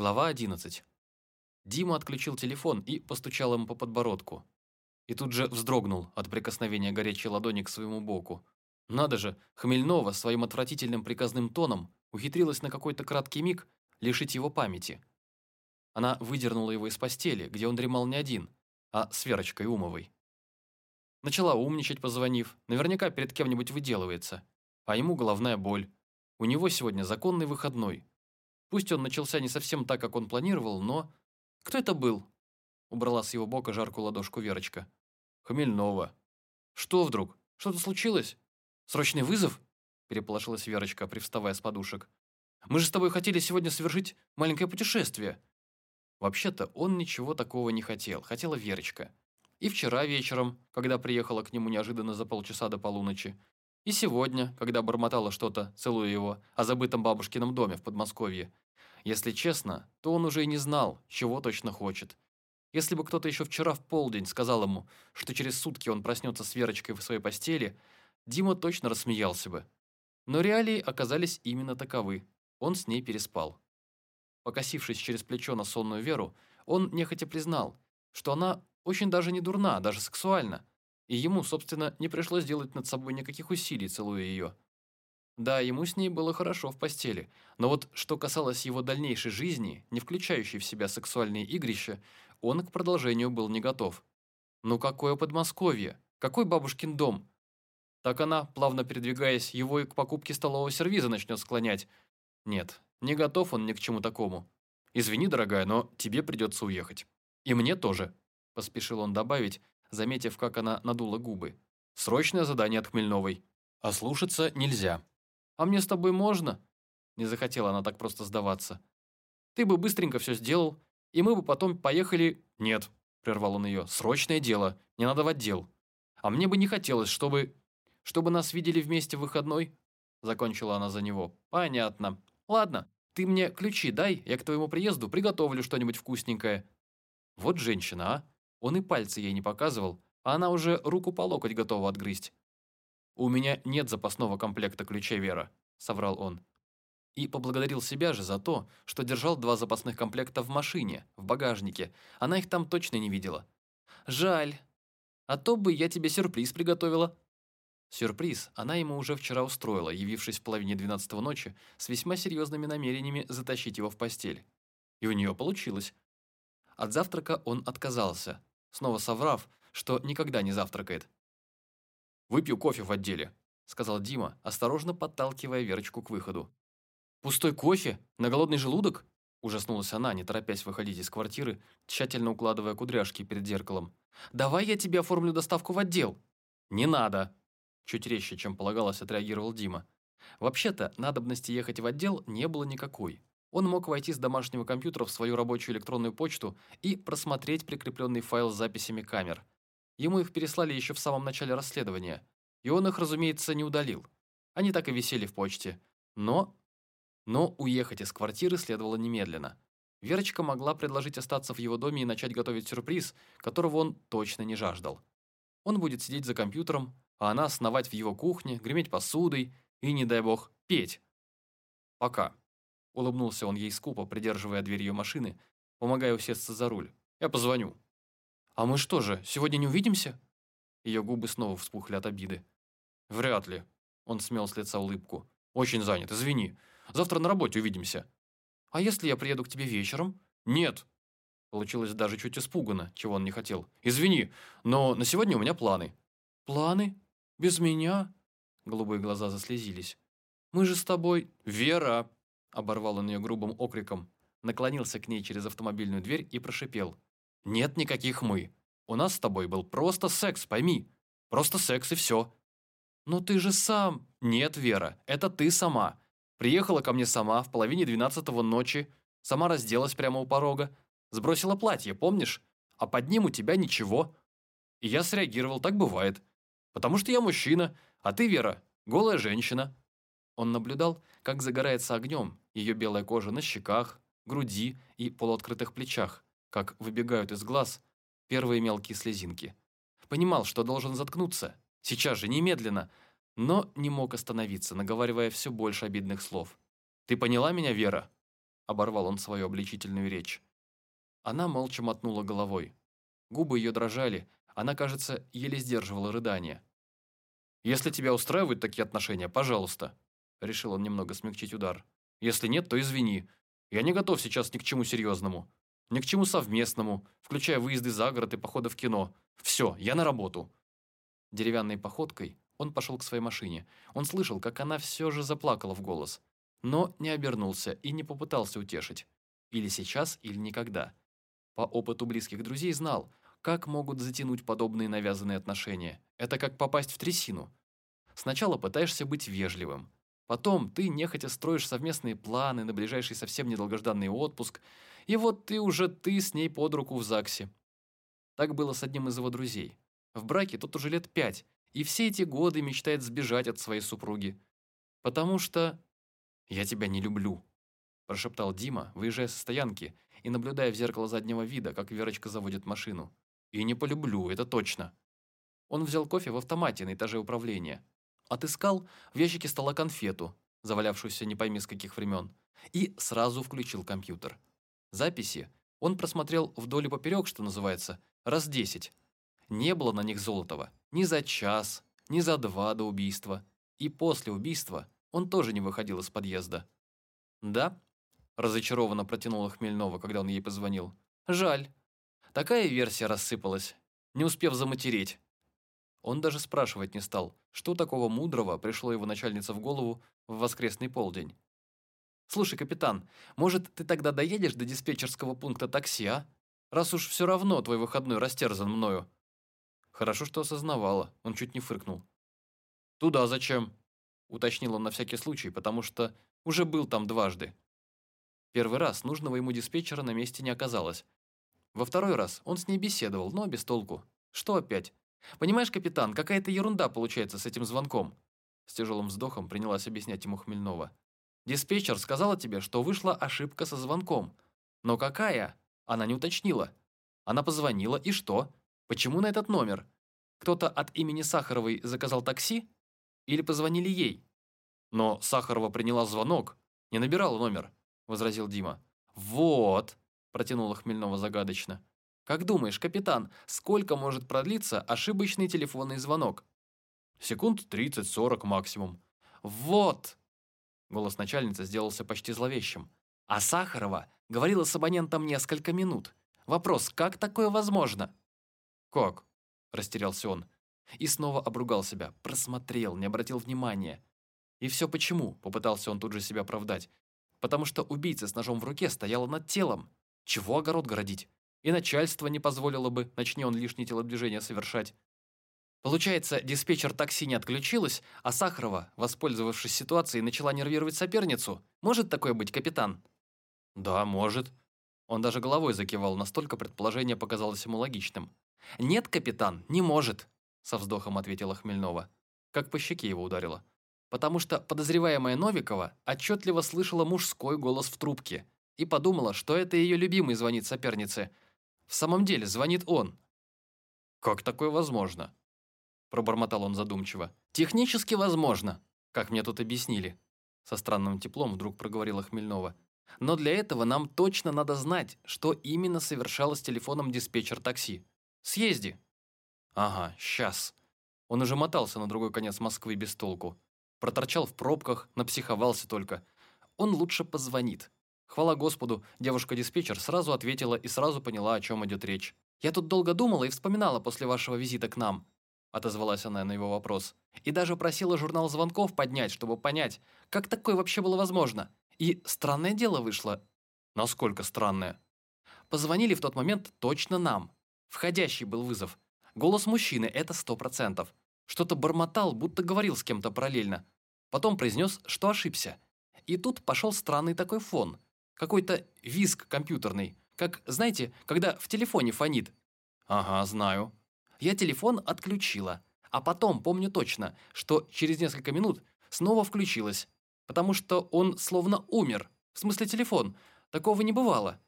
Глава 11. Дима отключил телефон и постучал ему по подбородку. И тут же вздрогнул от прикосновения горячей ладони к своему боку. Надо же, Хмельнова своим отвратительным приказным тоном ухитрилась на какой-то краткий миг лишить его памяти. Она выдернула его из постели, где он дремал не один, а с Верочкой Умовой. Начала умничать, позвонив, наверняка перед кем-нибудь выделывается. А ему головная боль. У него сегодня законный выходной. Пусть он начался не совсем так, как он планировал, но... Кто это был? Убрала с его бока жаркую ладошку Верочка. Хмельнова. Что вдруг? Что-то случилось? Срочный вызов? Переполошилась Верочка, привставая с подушек. Мы же с тобой хотели сегодня совершить маленькое путешествие. Вообще-то он ничего такого не хотел, хотела Верочка. И вчера вечером, когда приехала к нему неожиданно за полчаса до полуночи, и сегодня, когда бормотала что-то, целуя его, о забытом бабушкином доме в Подмосковье. Если честно, то он уже и не знал, чего точно хочет. Если бы кто-то еще вчера в полдень сказал ему, что через сутки он проснется с Верочкой в своей постели, Дима точно рассмеялся бы. Но реалии оказались именно таковы. Он с ней переспал. Покосившись через плечо на сонную Веру, он нехотя признал, что она очень даже не дурна, даже сексуальна, и ему, собственно, не пришлось делать над собой никаких усилий, целуя ее. Да, ему с ней было хорошо в постели, но вот что касалось его дальнейшей жизни, не включающей в себя сексуальные игрища, он к продолжению был не готов. Ну какое Подмосковье? Какой бабушкин дом? Так она, плавно передвигаясь, его и к покупке столового сервиза начнет склонять. Нет, не готов он ни к чему такому. Извини, дорогая, но тебе придется уехать. И мне тоже, поспешил он добавить, заметив, как она надула губы. «Срочное задание от Хмельновой. А слушаться нельзя». «А мне с тобой можно?» Не захотела она так просто сдаваться. «Ты бы быстренько все сделал, и мы бы потом поехали...» «Нет», — прервал он ее, — «срочное дело, не надо в отдел. А мне бы не хотелось, чтобы... чтобы нас видели вместе в выходной». Закончила она за него. «Понятно. Ладно, ты мне ключи дай, я к твоему приезду приготовлю что-нибудь вкусненькое». Вот женщина, а? Он и пальцы ей не показывал, а она уже руку по локоть готова отгрызть. «У меня нет запасного комплекта ключей, Вера», — соврал он. И поблагодарил себя же за то, что держал два запасных комплекта в машине, в багажнике. Она их там точно не видела. «Жаль. А то бы я тебе сюрприз приготовила». Сюрприз она ему уже вчера устроила, явившись в половине двенадцатого ночи с весьма серьезными намерениями затащить его в постель. И у нее получилось. От завтрака он отказался, снова соврав, что никогда не завтракает. «Выпью кофе в отделе», — сказал Дима, осторожно подталкивая Верочку к выходу. «Пустой кофе? На голодный желудок?» Ужаснулась она, не торопясь выходить из квартиры, тщательно укладывая кудряшки перед зеркалом. «Давай я тебе оформлю доставку в отдел». «Не надо!» Чуть резче, чем полагалось, отреагировал Дима. Вообще-то, надобности ехать в отдел не было никакой. Он мог войти с домашнего компьютера в свою рабочую электронную почту и просмотреть прикрепленный файл с записями камер. Ему их переслали еще в самом начале расследования, и он их, разумеется, не удалил. Они так и висели в почте. Но... Но уехать из квартиры следовало немедленно. Верочка могла предложить остаться в его доме и начать готовить сюрприз, которого он точно не жаждал. Он будет сидеть за компьютером, а она сновать в его кухне, греметь посудой и, не дай бог, петь. Пока. Улыбнулся он ей скупо, придерживая дверь ее машины, помогая усесться за руль. «Я позвоню». «А мы что же, сегодня не увидимся?» Ее губы снова вспухли от обиды. «Вряд ли». Он смел с лица улыбку. «Очень занят, извини. Завтра на работе увидимся». «А если я приеду к тебе вечером?» «Нет». Получилось даже чуть испуганно, чего он не хотел. «Извини, но на сегодня у меня планы». «Планы? Без меня?» Голубые глаза заслезились. «Мы же с тобой...» «Вера!» Оборвал он ее грубым окриком, наклонился к ней через автомобильную дверь и прошипел. «Нет никаких «мы». У нас с тобой был просто секс, пойми. Просто секс и все». «Но ты же сам...» «Нет, Вера, это ты сама. Приехала ко мне сама в половине двенадцатого ночи, сама разделась прямо у порога, сбросила платье, помнишь? А под ним у тебя ничего». И я среагировал, так бывает. Потому что я мужчина, а ты, Вера, голая женщина. Он наблюдал, как загорается огнем ее белая кожа на щеках, груди и полуоткрытых плечах, как выбегают из глаз первые мелкие слезинки. Понимал, что должен заткнуться, сейчас же, немедленно, но не мог остановиться, наговаривая все больше обидных слов. «Ты поняла меня, Вера?» оборвал он свою обличительную речь. Она молча мотнула головой. Губы ее дрожали, она, кажется, еле сдерживала рыдание. «Если тебя устраивают такие отношения, пожалуйста», — решил он немного смягчить удар. «Если нет, то извини. Я не готов сейчас ни к чему серьезному. Ни к чему совместному, включая выезды за город и походы в кино. Все, я на работу». Деревянной походкой он пошел к своей машине. Он слышал, как она все же заплакала в голос. Но не обернулся и не попытался утешить. Или сейчас, или никогда. По опыту близких друзей знал, как могут затянуть подобные навязанные отношения. Это как попасть в трясину. Сначала пытаешься быть вежливым. Потом ты нехотя строишь совместные планы на ближайший совсем недолгожданный отпуск, и вот ты уже ты с ней под руку в ЗАГСе. Так было с одним из его друзей. В браке тот уже лет пять, и все эти годы мечтает сбежать от своей супруги. Потому что... «Я тебя не люблю», – прошептал Дима, выезжая со стоянки и наблюдая в зеркало заднего вида, как Верочка заводит машину. «И не полюблю, это точно». Он взял кофе в автомате на этаже управления. Отыскал в ящике стола конфету, завалявшуюся не пойми с каких времен, и сразу включил компьютер. Записи он просмотрел вдоль и поперек, что называется, раз десять. Не было на них Золотова ни за час, ни за два до убийства. И после убийства он тоже не выходил из подъезда. «Да?» – разочарованно протянула Хмельнова, когда он ей позвонил. «Жаль. Такая версия рассыпалась, не успев заматереть». Он даже спрашивать не стал, что такого мудрого пришло его начальнице в голову в воскресный полдень. «Слушай, капитан, может, ты тогда доедешь до диспетчерского пункта такси, а? Раз уж все равно твой выходной растерзан мною». Хорошо, что осознавала, он чуть не фыркнул. «Туда зачем?» – уточнил он на всякий случай, потому что уже был там дважды. Первый раз нужного ему диспетчера на месте не оказалось. Во второй раз он с ней беседовал, но без толку. Что опять? Понимаешь, капитан, какая-то ерунда получается с этим звонком. С тяжелым вздохом принялась объяснять ему Хмельнова. Диспетчер сказала тебе, что вышла ошибка со звонком. Но какая? Она не уточнила. Она позвонила, и что? Почему на этот номер? Кто-то от имени Сахаровой заказал такси? Или позвонили ей? Но Сахарова приняла звонок, не набирала номер, возразил Дима. Вот, протянула Хмельнова загадочно. Как думаешь, капитан, сколько может продлиться ошибочный телефонный звонок? Секунд 30-40 максимум. Вот! Голос начальницы сделался почти зловещим. А Сахарова говорила с абонентом несколько минут. Вопрос, как такое возможно? «Как?» – растерялся он. И снова обругал себя, просмотрел, не обратил внимания. И все почему, попытался он тут же себя оправдать. Потому что убийца с ножом в руке стояла над телом. Чего огород городить? И начальство не позволило бы, начни он лишние телодвижения совершать. Получается, диспетчер такси не отключилась, а Сахарова, воспользовавшись ситуацией, начала нервировать соперницу. Может такое быть, капитан? Да, может. Он даже головой закивал, настолько предположение показалось ему логичным. «Нет, капитан, не может», – со вздохом ответила Хмельнова. Как по щеке его ударила. Потому что подозреваемая Новикова отчетливо слышала мужской голос в трубке и подумала, что это ее любимый звонит сопернице. В самом деле звонит он. «Как такое возможно?» Пробормотал он задумчиво. «Технически возможно, как мне тут объяснили». Со странным теплом вдруг проговорила Хмельнова. «Но для этого нам точно надо знать, что именно совершалось телефоном диспетчер такси. Съезди». «Ага, сейчас». Он уже мотался на другой конец Москвы без толку. Проторчал в пробках, напсиховался только. Он лучше позвонит. Хвала Господу, девушка-диспетчер сразу ответила и сразу поняла, о чем идет речь. «Я тут долго думала и вспоминала после вашего визита к нам», отозвалась она на его вопрос. «И даже просила журнал звонков поднять, чтобы понять, как такое вообще было возможно. И странное дело вышло». «Насколько странное?» «Позвонили в тот момент точно нам. Входящий был вызов. Голос мужчины, это сто процентов. Что-то бормотал, будто говорил с кем-то параллельно. Потом произнес, что ошибся. И тут пошел странный такой фон. Какой-то визг компьютерный. Как, знаете, когда в телефоне фонит. Ага, знаю. Я телефон отключила. А потом помню точно, что через несколько минут снова включилась. Потому что он словно умер. В смысле телефон. Такого не бывало.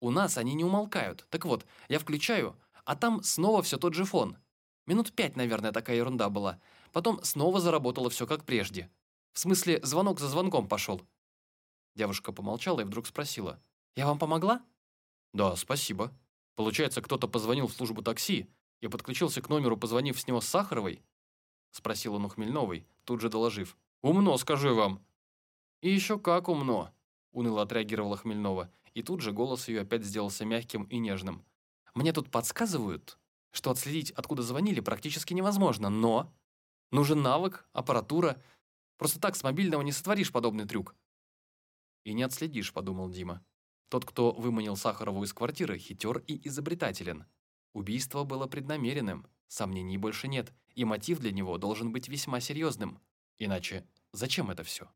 У нас они не умолкают. Так вот, я включаю, а там снова все тот же фон. Минут пять, наверное, такая ерунда была. Потом снова заработало все как прежде. В смысле, звонок за звонком пошел. Девушка помолчала и вдруг спросила. «Я вам помогла?» «Да, спасибо. Получается, кто-то позвонил в службу такси и подключился к номеру, позвонив с него с Сахаровой?» Спросил он у Хмельновой, тут же доложив. «Умно, скажу я вам». «И еще как умно», — уныло отреагировала Хмельнова, и тут же голос ее опять сделался мягким и нежным. «Мне тут подсказывают, что отследить, откуда звонили, практически невозможно, но нужен навык, аппаратура. Просто так с мобильного не сотворишь подобный трюк». «И не отследишь», — подумал Дима. Тот, кто выманил Сахарову из квартиры, хитер и изобретателен. Убийство было преднамеренным, сомнений больше нет, и мотив для него должен быть весьма серьезным. Иначе зачем это все?